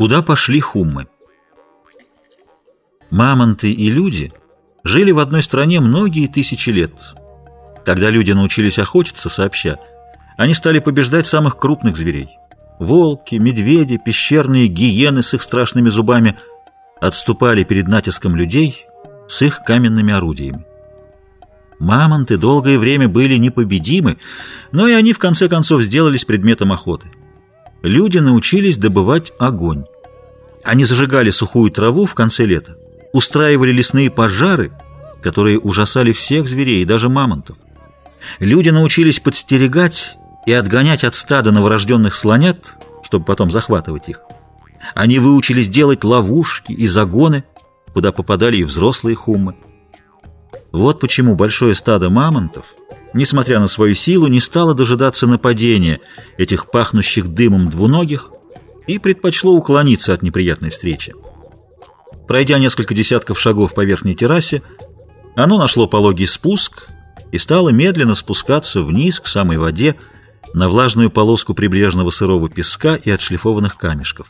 Куда пошли хуммы? Мамонты и люди жили в одной стране многие тысячи лет. Когда люди научились охотиться сообща, они стали побеждать самых крупных зверей. Волки, медведи, пещерные гиены с их страшными зубами отступали перед натиском людей с их каменными орудиями. Мамонты долгое время были непобедимы, но и они в конце концов сделались предметом охоты. Люди научились добывать огонь. Они зажигали сухую траву в конце лета, устраивали лесные пожары, которые ужасали всех зверей, даже мамонтов. Люди научились подстерегать и отгонять от стада новорожденных слонят, чтобы потом захватывать их. Они выучились делать ловушки и загоны, куда попадали и взрослые хуммы. Вот почему большое стадо мамонтов, несмотря на свою силу, не стало дожидаться нападения этих пахнущих дымом двуногих и предпочло уклониться от неприятной встречи. Пройдя несколько десятков шагов по верхней террасе, оно нашло пологий спуск и стало медленно спускаться вниз к самой воде на влажную полоску прибрежного сырого песка и отшлифованных камешков.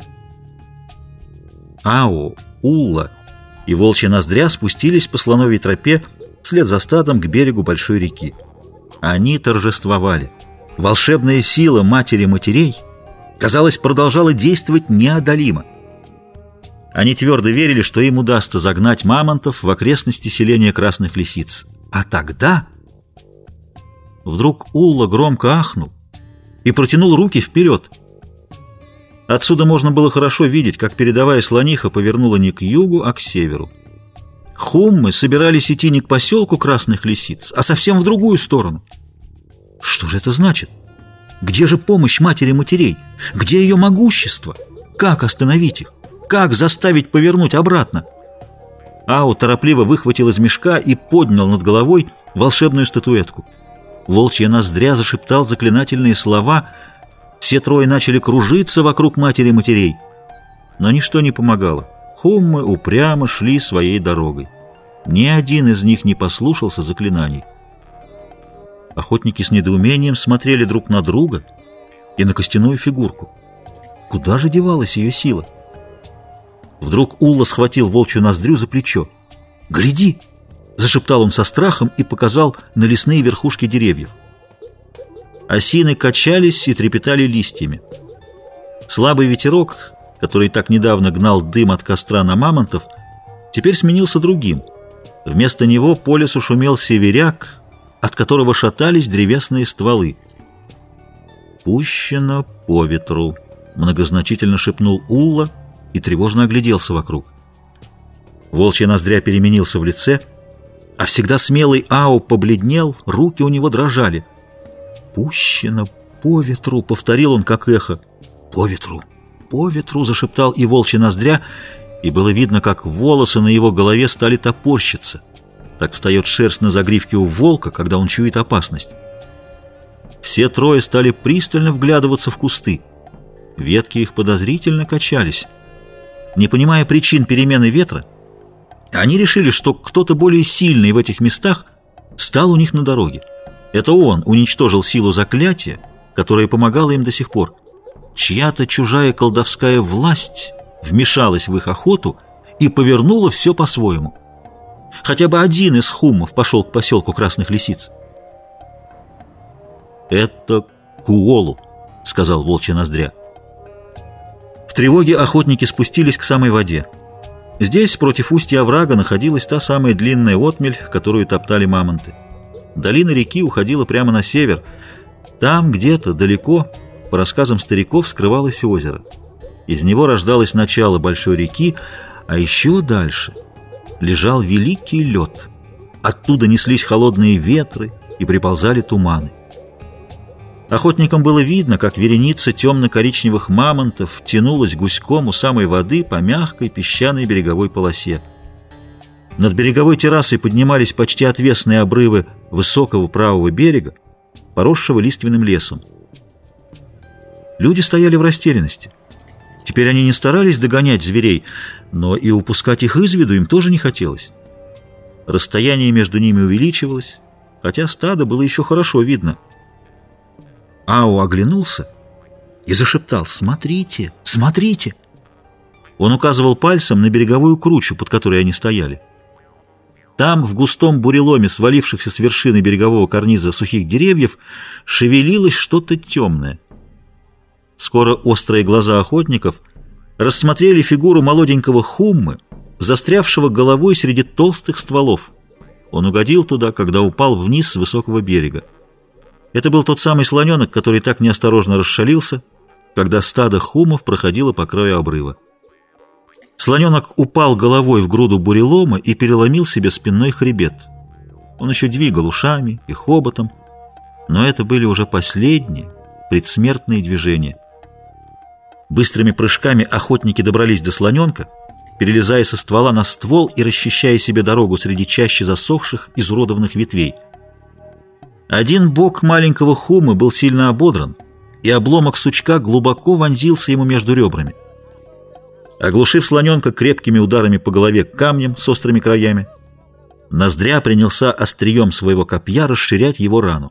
Ао, Улла и волчья ноздря спустились по слоновой тропе вслед за стадом к берегу большой реки. Они торжествовали. Волшебная сила матери матерей, казалось, продолжала действовать неодолимо. Они твердо верили, что им удастся загнать мамонтов в окрестности селения красных лисиц. А тогда... Вдруг Улла громко ахнул и протянул руки вперед. Отсюда можно было хорошо видеть, как передовая слониха повернула не к югу, а к северу. Хуммы собирались идти не к поселку Красных Лисиц, а совсем в другую сторону. Что же это значит? Где же помощь матери матерей? Где ее могущество? Как остановить их? Как заставить повернуть обратно? Ау торопливо выхватил из мешка и поднял над головой волшебную статуэтку. Волчья ноздря зашептал заклинательные слова. Все трое начали кружиться вокруг матери матерей. Но ничто не помогало. Хуммы упрямо шли своей дорогой. Ни один из них не послушался заклинаний. Охотники с недоумением смотрели друг на друга и на костяную фигурку. Куда же девалась ее сила? Вдруг Улла схватил волчью ноздрю за плечо. «Гляди!» — зашептал он со страхом и показал на лесные верхушки деревьев. Осины качались и трепетали листьями. Слабый ветерок который так недавно гнал дым от костра на мамонтов, теперь сменился другим. Вместо него по лесу шумел северяк, от которого шатались древесные стволы. «Пущено по ветру», — многозначительно шепнул Улла и тревожно огляделся вокруг. Волчья ноздря переменился в лице, а всегда смелый Ао побледнел, руки у него дрожали. «Пущено по ветру», — повторил он как эхо. «По ветру» по ветру зашептал и волчья ноздря, и было видно, как волосы на его голове стали топорщиться. Так встает шерсть на загривке у волка, когда он чует опасность. Все трое стали пристально вглядываться в кусты. Ветки их подозрительно качались. Не понимая причин перемены ветра, они решили, что кто-то более сильный в этих местах стал у них на дороге. Это он уничтожил силу заклятия, которая помогала им до сих пор. Чья-то чужая колдовская власть вмешалась в их охоту и повернула все по-своему. Хотя бы один из хумов пошел к поселку Красных Лисиц. «Это Куолу», — сказал волчья ноздря. В тревоге охотники спустились к самой воде. Здесь, против устья оврага, находилась та самая длинная отмель, которую топтали мамонты. Долина реки уходила прямо на север. Там, где-то, далеко, по рассказам стариков, скрывалось озеро. Из него рождалось начало большой реки, а еще дальше лежал великий лед. Оттуда неслись холодные ветры и приползали туманы. Охотникам было видно, как вереница темно-коричневых мамонтов тянулась гуськом у самой воды по мягкой песчаной береговой полосе. Над береговой террасой поднимались почти отвесные обрывы высокого правого берега, поросшего лиственным лесом. Люди стояли в растерянности. Теперь они не старались догонять зверей, но и упускать их из виду им тоже не хотелось. Расстояние между ними увеличивалось, хотя стадо было еще хорошо видно. Ау оглянулся и зашептал «Смотрите! Смотрите!» Он указывал пальцем на береговую кручу, под которой они стояли. Там, в густом буреломе, свалившихся с вершины берегового карниза сухих деревьев, шевелилось что-то темное. Скоро острые глаза охотников рассмотрели фигуру молоденького хуммы, застрявшего головой среди толстых стволов. Он угодил туда, когда упал вниз с высокого берега. Это был тот самый слоненок, который так неосторожно расшалился, когда стадо хумов проходило по краю обрыва. Слоненок упал головой в груду бурелома и переломил себе спинной хребет. Он еще двигал ушами и хоботом, но это были уже последние предсмертные движения. Быстрыми прыжками охотники добрались до слоненка, перелезая со ствола на ствол и расчищая себе дорогу среди чаще засохших, изуродованных ветвей. Один бок маленького хумы был сильно ободран, и обломок сучка глубоко вонзился ему между ребрами. Оглушив слоненка крепкими ударами по голове камнем с острыми краями, Ноздря принялся острием своего копья расширять его рану.